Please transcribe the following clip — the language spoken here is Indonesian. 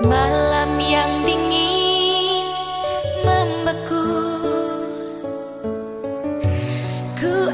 Malam yang dingin membeku. Ku